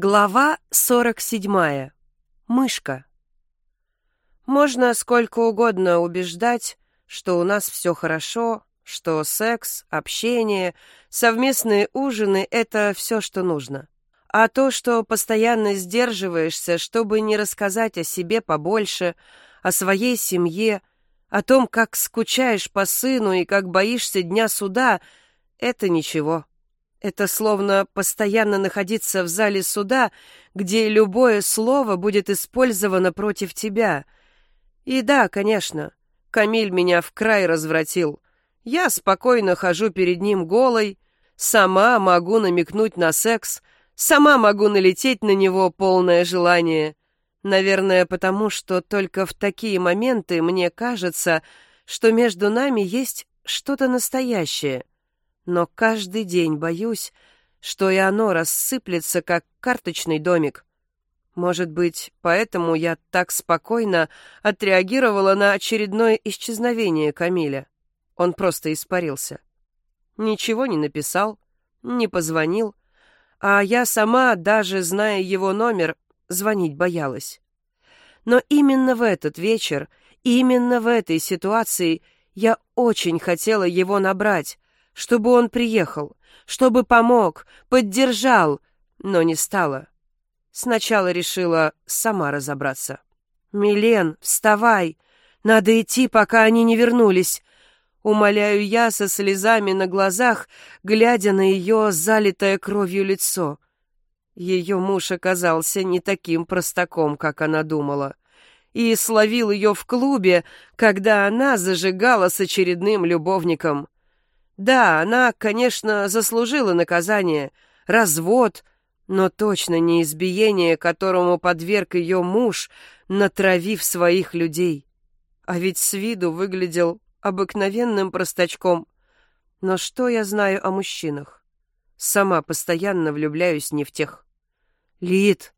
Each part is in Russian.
Глава 47. Мышка. Можно сколько угодно убеждать, что у нас все хорошо, что секс, общение, совместные ужины — это все, что нужно. А то, что постоянно сдерживаешься, чтобы не рассказать о себе побольше, о своей семье, о том, как скучаешь по сыну и как боишься дня суда — это ничего. Это словно постоянно находиться в зале суда, где любое слово будет использовано против тебя. И да, конечно, Камиль меня в край развратил. Я спокойно хожу перед ним голой, сама могу намекнуть на секс, сама могу налететь на него полное желание. Наверное, потому что только в такие моменты мне кажется, что между нами есть что-то настоящее — но каждый день боюсь, что и оно рассыплется, как карточный домик. Может быть, поэтому я так спокойно отреагировала на очередное исчезновение Камиля. Он просто испарился. Ничего не написал, не позвонил, а я сама, даже зная его номер, звонить боялась. Но именно в этот вечер, именно в этой ситуации я очень хотела его набрать, чтобы он приехал, чтобы помог, поддержал, но не стала. Сначала решила сама разобраться. «Милен, вставай! Надо идти, пока они не вернулись!» Умоляю я со слезами на глазах, глядя на ее залитое кровью лицо. Ее муж оказался не таким простаком, как она думала, и словил ее в клубе, когда она зажигала с очередным любовником. Да, она, конечно, заслужила наказание, развод, но точно не избиение, которому подверг ее муж, натравив своих людей. А ведь с виду выглядел обыкновенным простачком. Но что я знаю о мужчинах? Сама постоянно влюбляюсь не в тех. Лид,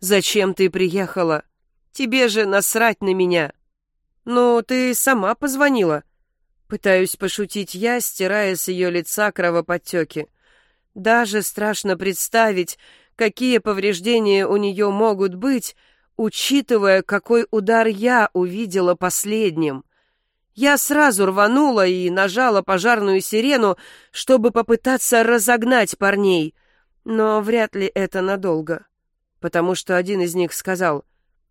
зачем ты приехала? Тебе же насрать на меня. Ну, ты сама позвонила. Пытаюсь пошутить я, стирая с ее лица кровоподтеки. Даже страшно представить, какие повреждения у нее могут быть, учитывая, какой удар я увидела последним. Я сразу рванула и нажала пожарную сирену, чтобы попытаться разогнать парней, но вряд ли это надолго, потому что один из них сказал,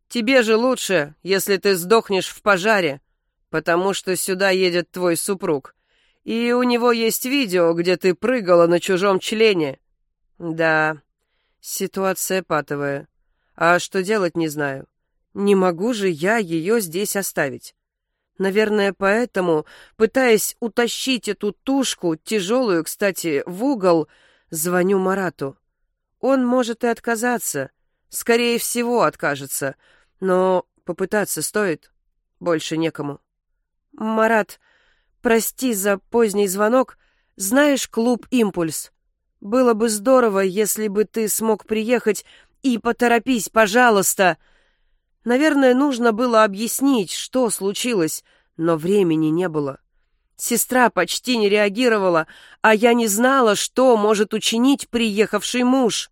«Тебе же лучше, если ты сдохнешь в пожаре» потому что сюда едет твой супруг. И у него есть видео, где ты прыгала на чужом члене. Да, ситуация патовая. А что делать, не знаю. Не могу же я ее здесь оставить. Наверное, поэтому, пытаясь утащить эту тушку, тяжелую, кстати, в угол, звоню Марату. Он может и отказаться. Скорее всего, откажется. Но попытаться стоит. Больше некому. «Марат, прости за поздний звонок. Знаешь клуб «Импульс»? Было бы здорово, если бы ты смог приехать и поторопись, пожалуйста!» Наверное, нужно было объяснить, что случилось, но времени не было. Сестра почти не реагировала, а я не знала, что может учинить приехавший муж.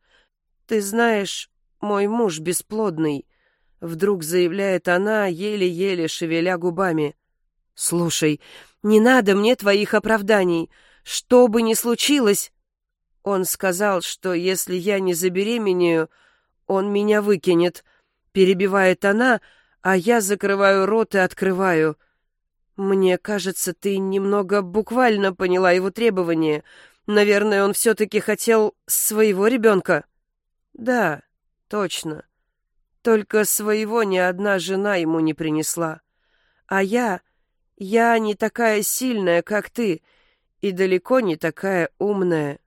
«Ты знаешь, мой муж бесплодный», — вдруг заявляет она, еле-еле шевеля губами. «Слушай, не надо мне твоих оправданий. Что бы ни случилось...» Он сказал, что если я не забеременею, он меня выкинет. Перебивает она, а я закрываю рот и открываю. Мне кажется, ты немного буквально поняла его требования. Наверное, он все-таки хотел своего ребенка. Да, точно. Только своего ни одна жена ему не принесла. А я... Я не такая сильная, как ты, и далеко не такая умная.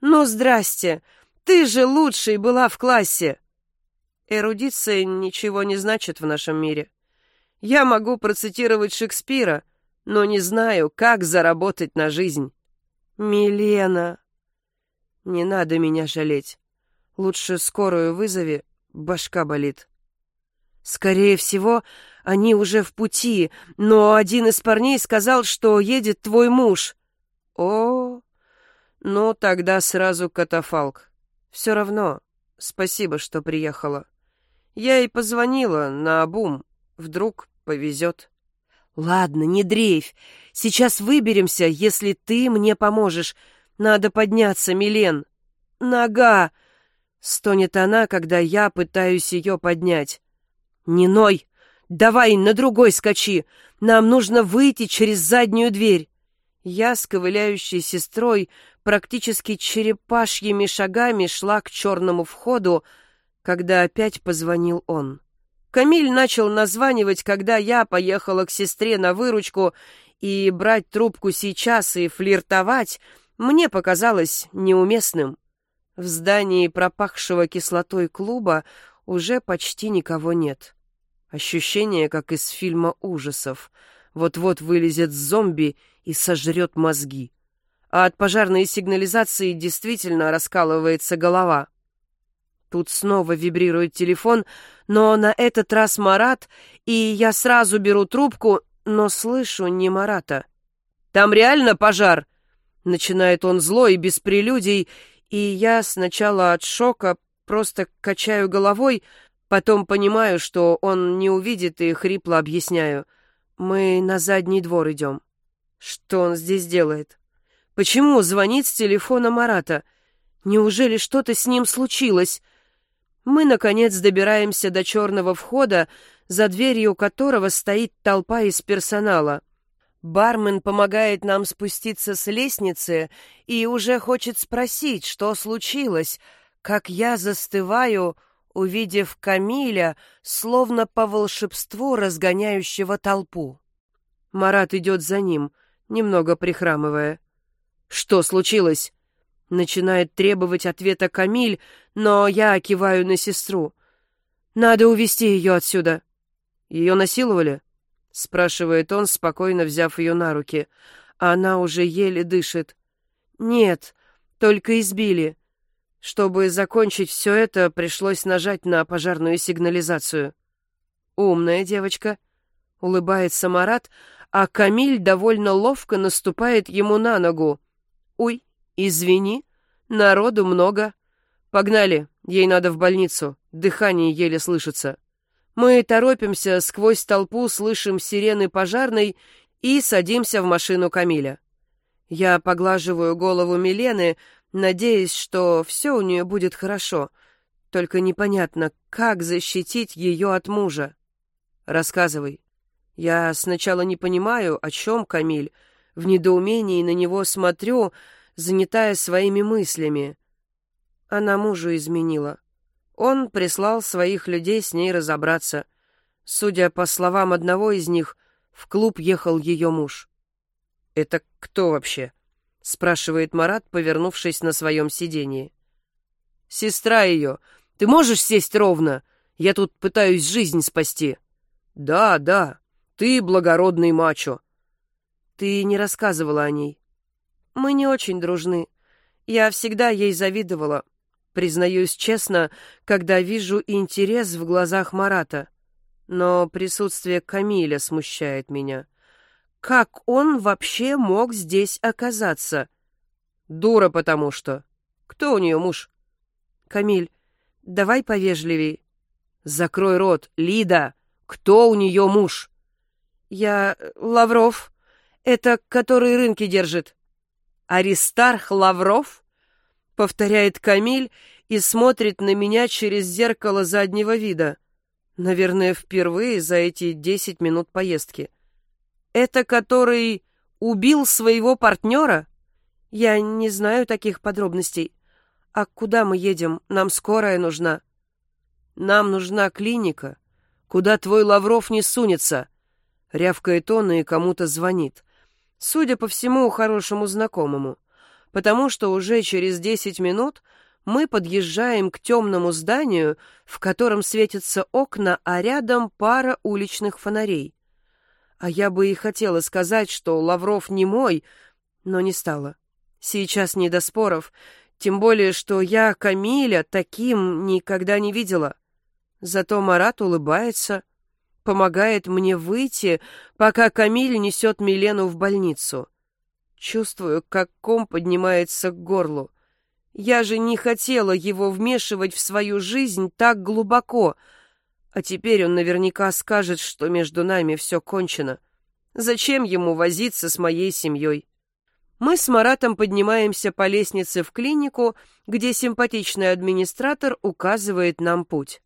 Ну, здрасте, ты же лучшей была в классе. Эрудиция ничего не значит в нашем мире. Я могу процитировать Шекспира, но не знаю, как заработать на жизнь. Милена, не надо меня жалеть. Лучше скорую вызови, башка болит. Скорее всего, они уже в пути, но один из парней сказал, что едет твой муж. О, ну тогда сразу катафалк. Все равно, Спасибо, что приехала. Я и позвонила на обум. Вдруг повезет. Ладно, не дрейфь. Сейчас выберемся, если ты мне поможешь. Надо подняться, Милен. Нога! Стонет она, когда я пытаюсь ее поднять. Не ной! Давай на другой скачи! Нам нужно выйти через заднюю дверь. Я с ковыляющей сестрой практически черепашьими шагами шла к черному входу, когда опять позвонил он. Камиль начал названивать, когда я поехала к сестре на выручку, и брать трубку сейчас и флиртовать мне показалось неуместным. В здании пропахшего кислотой клуба уже почти никого нет. Ощущение, как из фильма ужасов. Вот-вот вылезет зомби и сожрет мозги. А от пожарной сигнализации действительно раскалывается голова. Тут снова вибрирует телефон, но на этот раз Марат, и я сразу беру трубку, но слышу не Марата. «Там реально пожар?» Начинает он зло и без прелюдий, и я сначала от шока просто качаю головой, потом понимаю, что он не увидит и хрипло объясняю. Мы на задний двор идем. Что он здесь делает? Почему звонит с телефона Марата? Неужели что-то с ним случилось? Мы, наконец, добираемся до черного входа, за дверью которого стоит толпа из персонала. Бармен помогает нам спуститься с лестницы и уже хочет спросить, что случилось, как я застываю, увидев Камиля, словно по волшебству разгоняющего толпу. Марат идет за ним, немного прихрамывая. «Что случилось?» Начинает требовать ответа Камиль, но я киваю на сестру. «Надо увести ее отсюда». «Ее насиловали?» спрашивает он, спокойно взяв ее на руки. Она уже еле дышит. Нет, только избили. Чтобы закончить все это, пришлось нажать на пожарную сигнализацию. Умная девочка, улыбается Марат, а Камиль довольно ловко наступает ему на ногу. Ой, извини, народу много. Погнали, ей надо в больницу, дыхание еле слышится. Мы торопимся, сквозь толпу слышим сирены пожарной и садимся в машину Камиля. Я поглаживаю голову Милены, надеясь, что все у нее будет хорошо, только непонятно, как защитить ее от мужа. Рассказывай. Я сначала не понимаю, о чем Камиль, в недоумении на него смотрю, занятая своими мыслями. Она мужу изменила. Он прислал своих людей с ней разобраться. Судя по словам одного из них, в клуб ехал ее муж. «Это кто вообще?» — спрашивает Марат, повернувшись на своем сидении. «Сестра ее. Ты можешь сесть ровно? Я тут пытаюсь жизнь спасти». «Да, да. Ты благородный мачо». «Ты не рассказывала о ней». «Мы не очень дружны. Я всегда ей завидовала. Признаюсь честно, когда вижу интерес в глазах Марата. Но присутствие Камиля смущает меня. Как он вообще мог здесь оказаться? Дура потому что. Кто у нее муж? Камиль, давай повежливей. Закрой рот, Лида. Кто у нее муж? Я Лавров. Это который рынки держит. Аристарх Лавров? повторяет Камиль и смотрит на меня через зеркало заднего вида. Наверное, впервые за эти десять минут поездки. Это который убил своего партнера? Я не знаю таких подробностей. А куда мы едем? Нам скорая нужна. Нам нужна клиника, куда твой Лавров не сунется. Рявкает он и кому-то звонит. Судя по всему, хорошему знакомому потому что уже через десять минут мы подъезжаем к темному зданию, в котором светятся окна, а рядом пара уличных фонарей. А я бы и хотела сказать, что Лавров не мой, но не стала. Сейчас не до споров, тем более, что я Камиля таким никогда не видела. Зато Марат улыбается, помогает мне выйти, пока Камиль несет Милену в больницу. Чувствую, как ком поднимается к горлу. Я же не хотела его вмешивать в свою жизнь так глубоко, а теперь он наверняка скажет, что между нами все кончено. Зачем ему возиться с моей семьей? Мы с Маратом поднимаемся по лестнице в клинику, где симпатичный администратор указывает нам путь.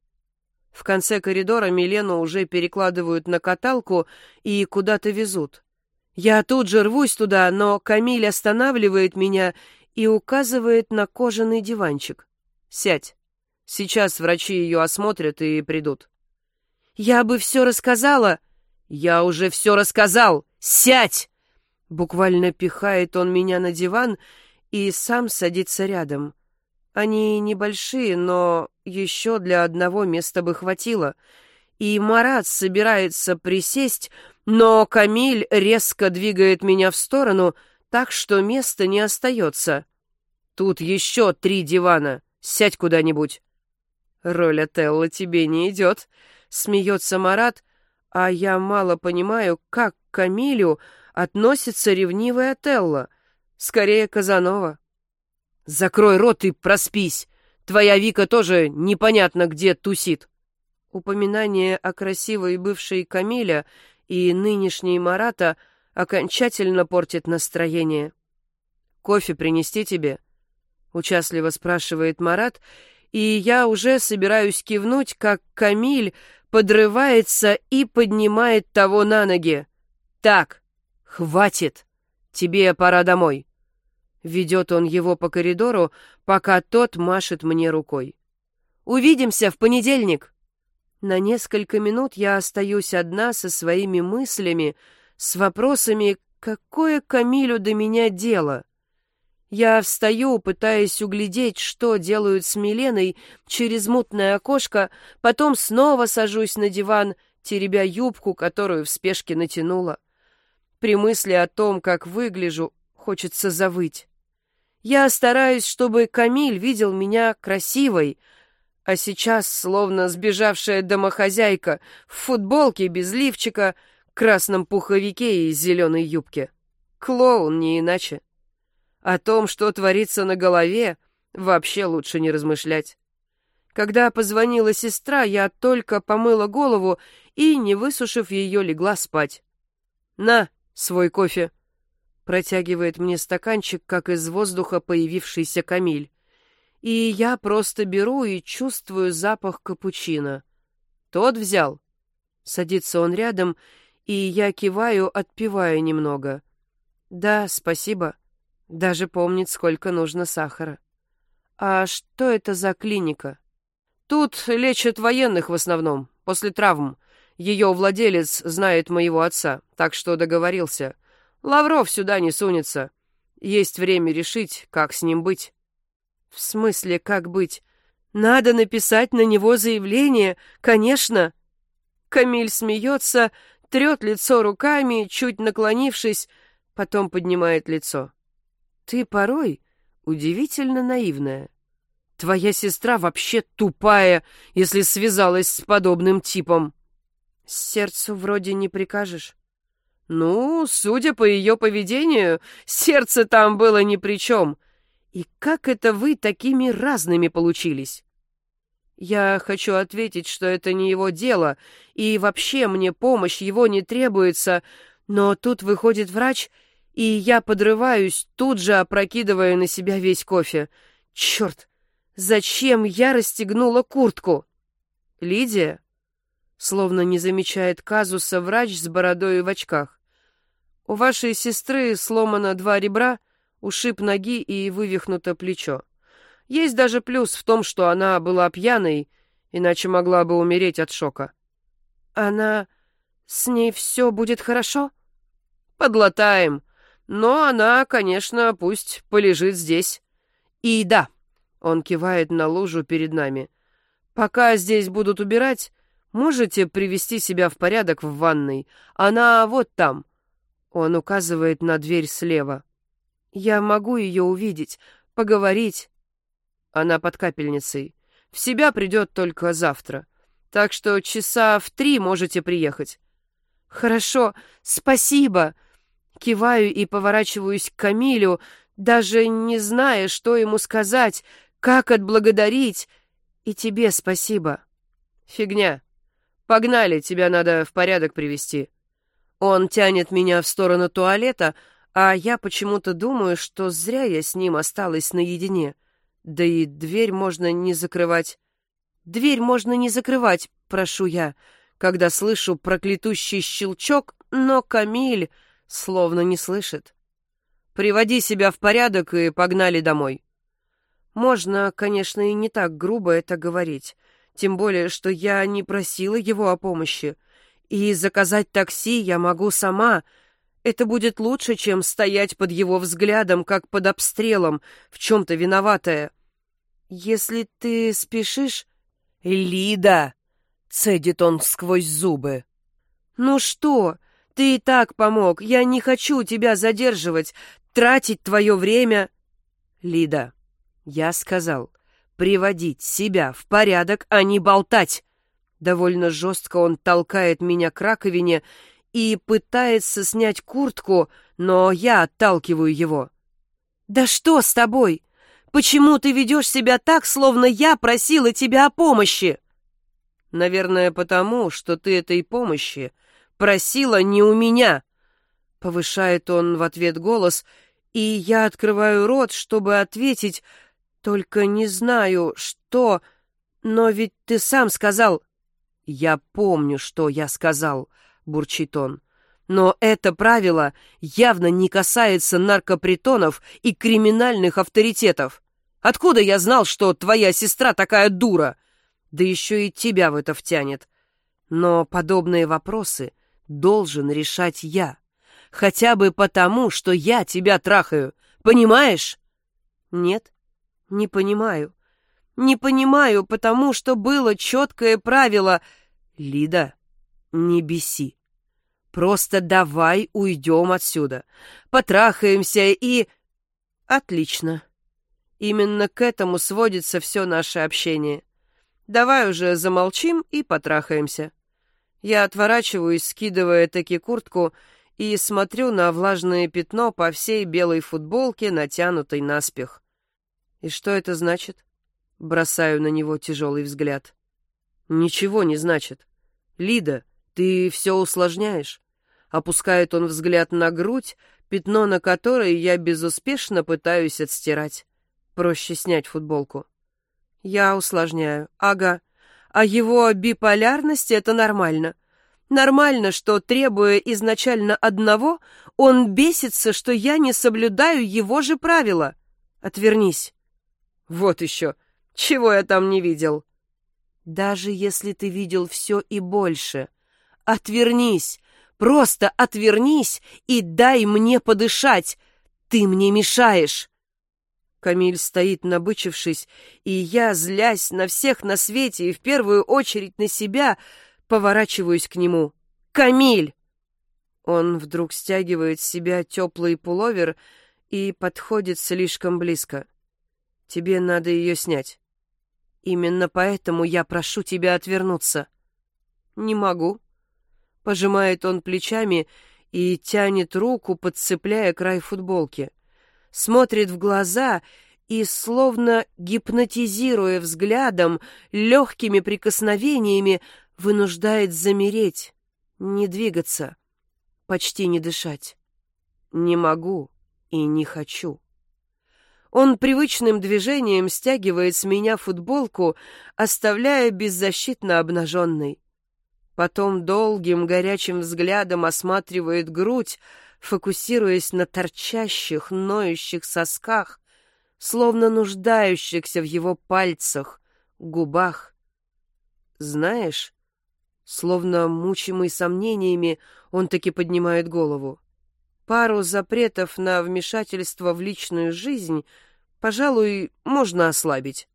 В конце коридора Милену уже перекладывают на каталку и куда-то везут. Я тут же рвусь туда, но Камиль останавливает меня и указывает на кожаный диванчик. «Сядь. Сейчас врачи ее осмотрят и придут». «Я бы все рассказала». «Я уже все рассказал! Сядь!» Буквально пихает он меня на диван и сам садится рядом. Они небольшие, но еще для одного места бы хватило. И Марат собирается присесть, но Камиль резко двигает меня в сторону, так что места не остается. Тут еще три дивана. Сядь куда-нибудь. Роль Отелло тебе не идет, смеется Марат, а я мало понимаю, как к Камилю относится ревнивый Отелло. Скорее, Казанова. Закрой рот и проспись. Твоя Вика тоже непонятно где тусит. Упоминание о красивой бывшей Камиля и нынешней Марата окончательно портит настроение. «Кофе принести тебе?» — участливо спрашивает Марат, и я уже собираюсь кивнуть, как Камиль подрывается и поднимает того на ноги. «Так, хватит! Тебе пора домой!» Ведет он его по коридору, пока тот машет мне рукой. «Увидимся в понедельник!» На несколько минут я остаюсь одна со своими мыслями, с вопросами, какое Камилю до меня дело. Я встаю, пытаясь углядеть, что делают с Миленой через мутное окошко, потом снова сажусь на диван, теребя юбку, которую в спешке натянула. При мысли о том, как выгляжу, хочется завыть. Я стараюсь, чтобы Камиль видел меня красивой, а сейчас, словно сбежавшая домохозяйка, в футболке без лифчика, красном пуховике и зеленой юбке. Клоун не иначе. О том, что творится на голове, вообще лучше не размышлять. Когда позвонила сестра, я только помыла голову и, не высушив ее, легла спать. «На, свой кофе!» Протягивает мне стаканчик, как из воздуха появившийся Камиль. И я просто беру и чувствую запах капучино. «Тот взял?» Садится он рядом, и я киваю, отпивая немного. «Да, спасибо». Даже помнит, сколько нужно сахара. А что это за клиника? Тут лечат военных в основном, после травм. Ее владелец знает моего отца, так что договорился. Лавров сюда не сунется. Есть время решить, как с ним быть. В смысле, как быть? Надо написать на него заявление, конечно. Камиль смеется, трет лицо руками, чуть наклонившись, потом поднимает лицо. Ты порой удивительно наивная. Твоя сестра вообще тупая, если связалась с подобным типом. Сердцу вроде не прикажешь. Ну, судя по ее поведению, сердце там было ни при чем. И как это вы такими разными получились? Я хочу ответить, что это не его дело, и вообще мне помощь его не требуется, но тут выходит врач и я подрываюсь, тут же опрокидывая на себя весь кофе. Черт, зачем я расстегнула куртку? Лидия? Словно не замечает казуса врач с бородой в очках. У вашей сестры сломано два ребра, ушиб ноги и вывихнуто плечо. Есть даже плюс в том, что она была пьяной, иначе могла бы умереть от шока. Она... С ней все будет хорошо? Подлатаем. Но она, конечно, пусть полежит здесь. И да, он кивает на лужу перед нами. Пока здесь будут убирать, можете привести себя в порядок в ванной. Она вот там. Он указывает на дверь слева. Я могу ее увидеть, поговорить. Она под капельницей. В себя придет только завтра. Так что часа в три можете приехать. Хорошо, спасибо. Киваю и поворачиваюсь к Камилю, даже не зная, что ему сказать, как отблагодарить. И тебе спасибо. Фигня. Погнали, тебя надо в порядок привести. Он тянет меня в сторону туалета, а я почему-то думаю, что зря я с ним осталась наедине. Да и дверь можно не закрывать. Дверь можно не закрывать, прошу я, когда слышу проклятущий щелчок, но Камиль словно не слышит. Приводи себя в порядок и погнали домой. Можно, конечно, и не так грубо это говорить, тем более, что я не просила его о помощи. И заказать такси я могу сама. Это будет лучше, чем стоять под его взглядом, как под обстрелом, в чем-то виноватая. Если ты спешишь... «Лида!» — цедит он сквозь зубы. «Ну что? Ты и так помог. Я не хочу тебя задерживать, тратить твое время...» «Лида, я сказал, приводить себя в порядок, а не болтать!» Довольно жестко он толкает меня к раковине и пытается снять куртку, но я отталкиваю его. «Да что с тобой? Почему ты ведешь себя так, словно я просила тебя о помощи?» «Наверное, потому, что ты этой помощи просила не у меня», — повышает он в ответ голос, и я открываю рот, чтобы ответить, только не знаю, что... Но ведь ты сам сказал... «Я помню, что я сказал», — бурчит он. «Но это правило явно не касается наркопритонов и криминальных авторитетов. Откуда я знал, что твоя сестра такая дура? Да еще и тебя в это втянет. Но подобные вопросы должен решать я. Хотя бы потому, что я тебя трахаю. Понимаешь?» «Нет, не понимаю. Не понимаю, потому что было четкое правило — Лида, не беси. Просто давай уйдем отсюда. Потрахаемся и... Отлично. Именно к этому сводится все наше общение. Давай уже замолчим и потрахаемся. Я отворачиваюсь, скидывая таки куртку, и смотрю на влажное пятно по всей белой футболке, натянутой наспех. И что это значит? Бросаю на него тяжелый взгляд. Ничего не значит. Лида, ты все усложняешь. Опускает он взгляд на грудь, пятно на которой я безуспешно пытаюсь отстирать. Проще снять футболку. Я усложняю. Ага. А его биполярность — это нормально. Нормально, что, требуя изначально одного, он бесится, что я не соблюдаю его же правила. Отвернись. Вот еще. Чего я там не видел? Даже если ты видел все и больше, отвернись, просто отвернись и дай мне подышать. Ты мне мешаешь. Камиль стоит набычившись, и я, злясь на всех на свете и в первую очередь на себя, поворачиваюсь к нему. «Камиль!» Он вдруг стягивает с себя теплый пуловер и подходит слишком близко. «Тебе надо ее снять». Именно поэтому я прошу тебя отвернуться. Не могу. Пожимает он плечами и тянет руку, подцепляя край футболки. Смотрит в глаза и, словно гипнотизируя взглядом, легкими прикосновениями, вынуждает замереть, не двигаться, почти не дышать. Не могу и не хочу. Он привычным движением стягивает с меня футболку, оставляя беззащитно обнаженной. Потом долгим горячим взглядом осматривает грудь, фокусируясь на торчащих, ноющих сосках, словно нуждающихся в его пальцах, губах. Знаешь, словно мучимый сомнениями, он таки поднимает голову. Пару запретов на вмешательство в личную жизнь, пожалуй, можно ослабить.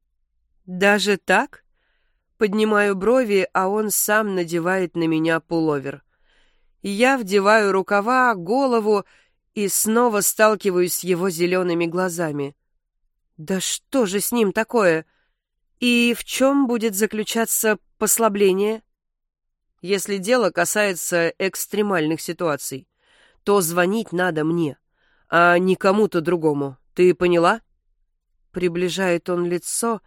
Даже так? Поднимаю брови, а он сам надевает на меня пуловер. Я вдеваю рукава, голову и снова сталкиваюсь с его зелеными глазами. Да что же с ним такое? И в чем будет заключаться послабление? Если дело касается экстремальных ситуаций то звонить надо мне, а не кому-то другому. Ты поняла? Приближает он лицо,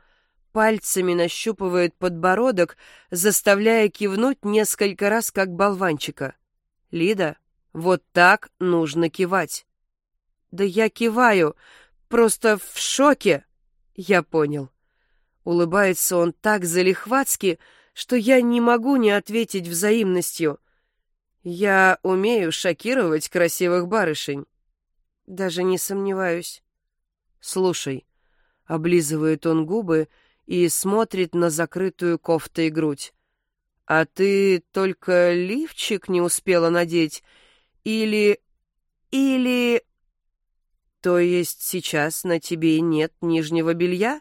пальцами нащупывает подбородок, заставляя кивнуть несколько раз, как болванчика. Лида, вот так нужно кивать. Да я киваю, просто в шоке. Я понял. Улыбается он так залихватски, что я не могу не ответить взаимностью. Я умею шокировать красивых барышень. Даже не сомневаюсь. Слушай, облизывает он губы и смотрит на закрытую кофтой грудь. «А ты только лифчик не успела надеть? Или... или...» «То есть сейчас на тебе нет нижнего белья?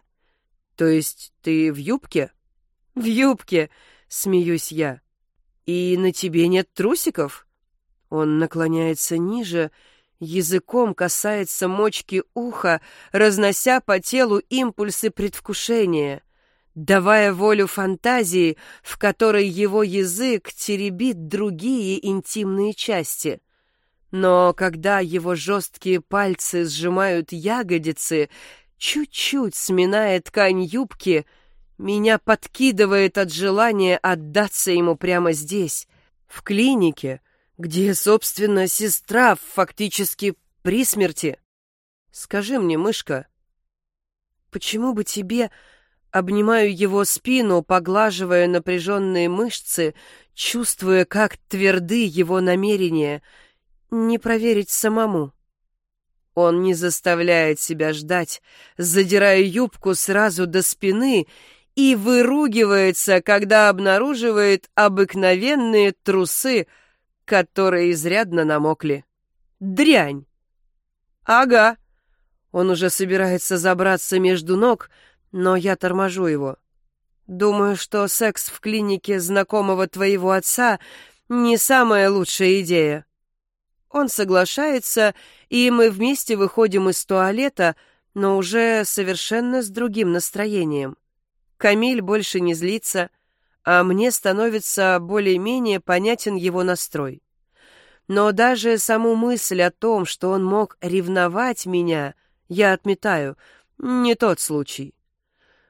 То есть ты в юбке?» «В юбке!» — смеюсь я. «И на тебе нет трусиков?» Он наклоняется ниже, языком касается мочки уха, разнося по телу импульсы предвкушения давая волю фантазии, в которой его язык теребит другие интимные части. Но когда его жесткие пальцы сжимают ягодицы, чуть-чуть сминая ткань юбки, меня подкидывает от желания отдаться ему прямо здесь, в клинике, где, собственно, сестра фактически при смерти. Скажи мне, мышка, почему бы тебе Обнимаю его спину, поглаживая напряженные мышцы, чувствуя, как тверды его намерения. Не проверить самому. Он не заставляет себя ждать, задирая юбку сразу до спины и выругивается, когда обнаруживает обыкновенные трусы, которые изрядно намокли. Дрянь! Ага. Он уже собирается забраться между ног, но я торможу его. Думаю, что секс в клинике знакомого твоего отца не самая лучшая идея. Он соглашается, и мы вместе выходим из туалета, но уже совершенно с другим настроением. Камиль больше не злится, а мне становится более-менее понятен его настрой. Но даже саму мысль о том, что он мог ревновать меня, я отметаю. Не тот случай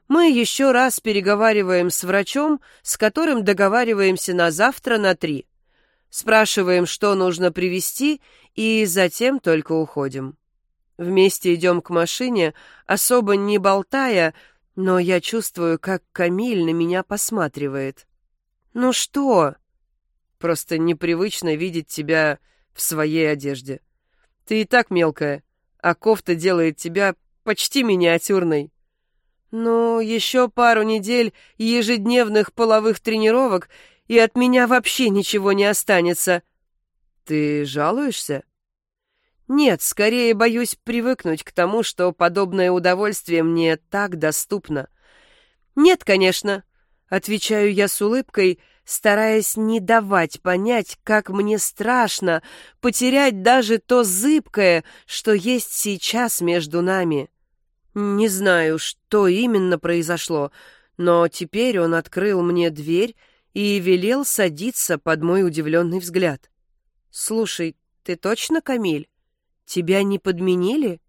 мы еще раз переговариваем с врачом, с которым договариваемся на завтра на три. Спрашиваем, что нужно привезти, и затем только уходим. Вместе идем к машине, особо не болтая, но я чувствую, как Камиль на меня посматривает. «Ну что?» «Просто непривычно видеть тебя в своей одежде. Ты и так мелкая, а кофта делает тебя почти миниатюрной». Ну, еще пару недель ежедневных половых тренировок, и от меня вообще ничего не останется. Ты жалуешься? Нет, скорее боюсь привыкнуть к тому, что подобное удовольствие мне так доступно. Нет, конечно, отвечаю я с улыбкой, стараясь не давать понять, как мне страшно потерять даже то зыбкое, что есть сейчас между нами. Не знаю, что именно произошло, но теперь он открыл мне дверь и велел садиться под мой удивленный взгляд. «Слушай, ты точно Камиль? Тебя не подменили?»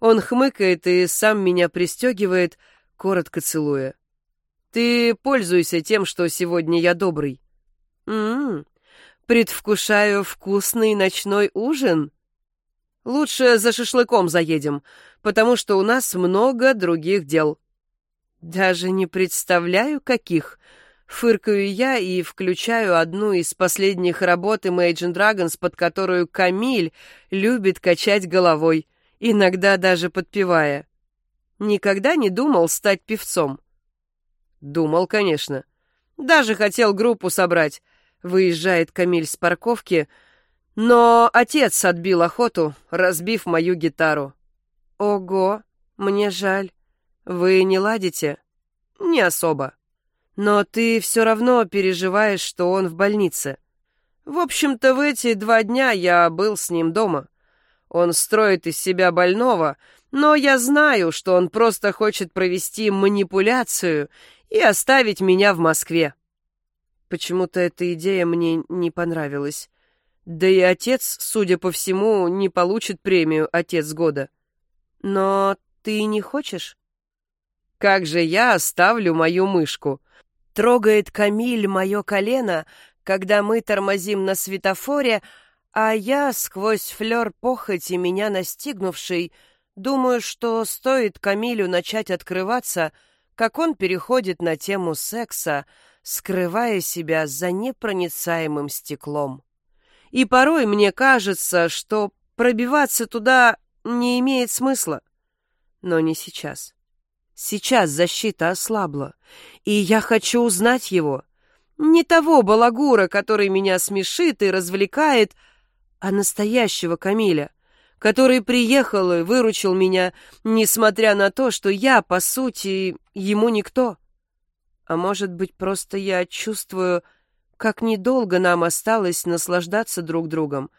Он хмыкает и сам меня пристегивает, коротко целуя. «Ты пользуйся тем, что сегодня я добрый». «М-м, предвкушаю вкусный ночной ужин?» Лучше за шашлыком заедем, потому что у нас много других дел». «Даже не представляю, каких», Фыркаю я и включаю одну из последних работ Imagine Dragons, под которую Камиль любит качать головой, иногда даже подпевая. Никогда не думал стать певцом. Думал, конечно. Даже хотел группу собрать. Выезжает Камиль с парковки, но отец отбил охоту, разбив мою гитару. Ого, мне жаль. Вы не ладите? Не особо. Но ты все равно переживаешь, что он в больнице. В общем-то, в эти два дня я был с ним дома. Он строит из себя больного, но я знаю, что он просто хочет провести манипуляцию и оставить меня в Москве. Почему-то эта идея мне не понравилась. Да и отец, судя по всему, не получит премию «Отец года». Но ты не хочешь? Как же я оставлю мою мышку? Трогает Камиль мое колено, когда мы тормозим на светофоре, а я, сквозь флер похоти меня настигнувший, думаю, что стоит Камилю начать открываться, как он переходит на тему секса, скрывая себя за непроницаемым стеклом. И порой мне кажется, что пробиваться туда не имеет смысла. Но не сейчас. Сейчас защита ослабла, и я хочу узнать его. Не того балагура, который меня смешит и развлекает, а настоящего Камиля, который приехал и выручил меня, несмотря на то, что я, по сути, ему никто. А может быть, просто я чувствую, как недолго нам осталось наслаждаться друг другом,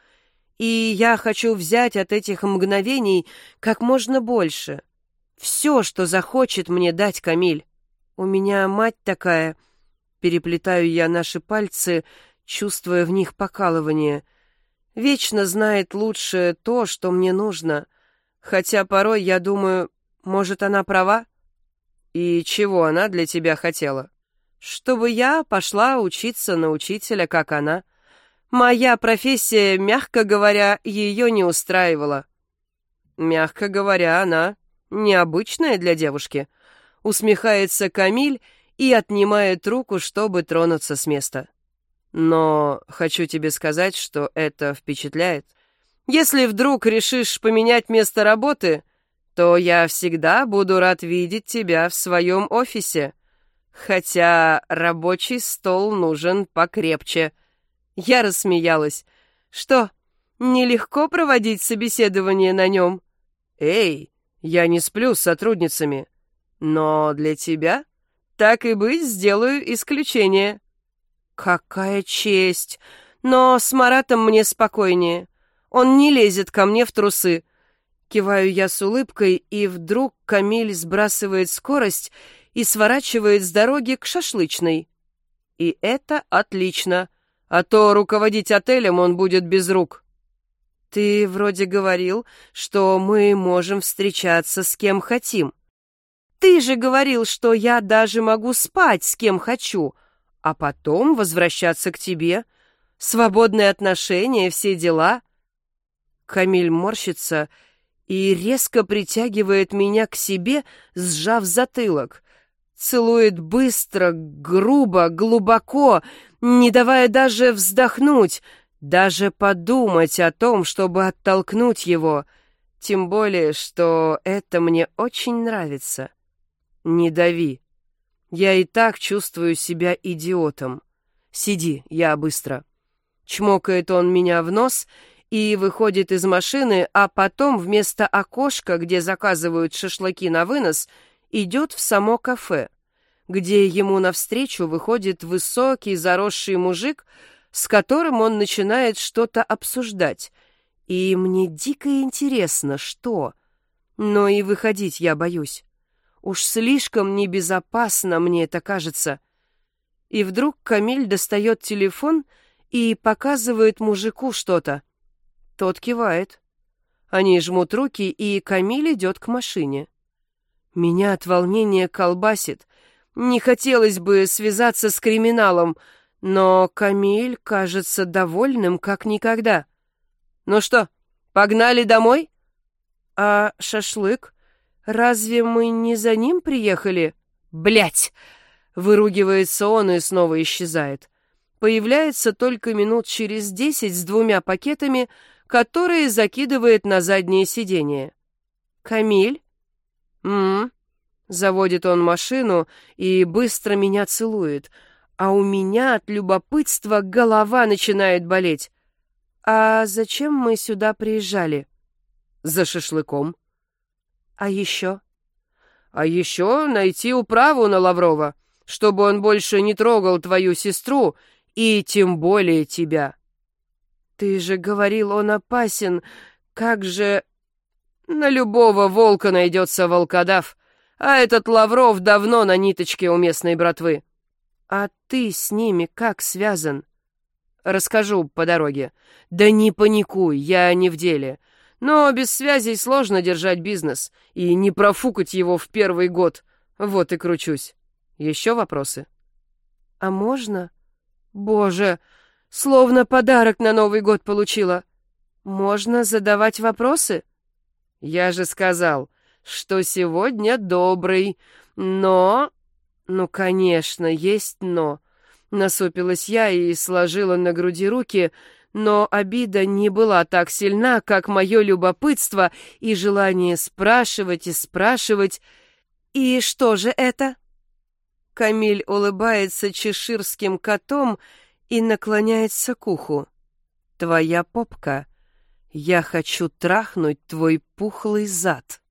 и я хочу взять от этих мгновений как можно больше. Все, что захочет мне дать Камиль. У меня мать такая. Переплетаю я наши пальцы, чувствуя в них покалывание. Вечно знает лучше то, что мне нужно. Хотя порой я думаю, может, она права? И чего она для тебя хотела? Чтобы я пошла учиться на учителя, как она. Моя профессия, мягко говоря, ее не устраивала. Мягко говоря, она необычная для девушки. Усмехается Камиль и отнимает руку, чтобы тронуться с места. Но хочу тебе сказать, что это впечатляет. Если вдруг решишь поменять место работы, то я всегда буду рад видеть тебя в своем офисе. Хотя рабочий стол нужен покрепче. Я рассмеялась. Что, нелегко проводить собеседование на нем? Эй, я не сплю с сотрудницами. Но для тебя, так и быть, сделаю исключение. Какая честь! Но с Маратом мне спокойнее. Он не лезет ко мне в трусы. Киваю я с улыбкой, и вдруг Камиль сбрасывает скорость и сворачивает с дороги к шашлычной. И это отлично, а то руководить отелем он будет без рук. Ты вроде говорил, что мы можем встречаться с кем хотим. Ты же говорил, что я даже могу спать с кем хочу, а потом возвращаться к тебе. Свободные отношения, все дела. Камиль морщится и резко притягивает меня к себе, сжав затылок. Целует быстро, грубо, глубоко, не давая даже вздохнуть, даже подумать о том, чтобы оттолкнуть его. Тем более, что это мне очень нравится. Не дави. Я и так чувствую себя идиотом. Сиди, я быстро. Чмокает он меня в нос и выходит из машины, а потом вместо окошка, где заказывают шашлыки на вынос, идет в само кафе, где ему навстречу выходит высокий заросший мужик, с которым он начинает что-то обсуждать. И мне дико интересно, что. Но и выходить я боюсь. Уж слишком небезопасно мне это кажется. И вдруг Камиль достает телефон и показывает мужику что-то. Тот кивает. Они жмут руки, и Камиль идет к машине. Меня от волнения колбасит. Не хотелось бы связаться с криминалом, но Камиль кажется довольным, как никогда. «Ну что, погнали домой?» «А шашлык? Разве мы не за ним приехали?» Блять! Выругивается он и снова исчезает. Появляется только минут через десять с двумя пакетами, которые закидывает на заднее сиденье. «Камиль?» «М-м-м», заводит он машину и быстро меня целует, а у меня от любопытства голова начинает болеть. «А зачем мы сюда приезжали?» «За шашлыком». «А еще?» «А еще найти управу на Лаврова, чтобы он больше не трогал твою сестру и тем более тебя». «Ты же говорил, он опасен. Как же...» «На любого волка найдется волкодав, а этот Лавров давно на ниточке у местной братвы». «А ты с ними как связан?» «Расскажу по дороге». «Да не паникуй, я не в деле. Но без связей сложно держать бизнес и не профукать его в первый год. Вот и кручусь. Еще вопросы? А можно? Боже, словно подарок на Новый год получила. Можно задавать вопросы? Я же сказал, что сегодня добрый, но... Ну, конечно, есть но. Насупилась я и сложила на груди руки, но обида не была так сильна, как мое любопытство и желание спрашивать и спрашивать. «И что же это?» Камиль улыбается чеширским котом и наклоняется к уху. «Твоя попка. Я хочу трахнуть твой пухлый зад».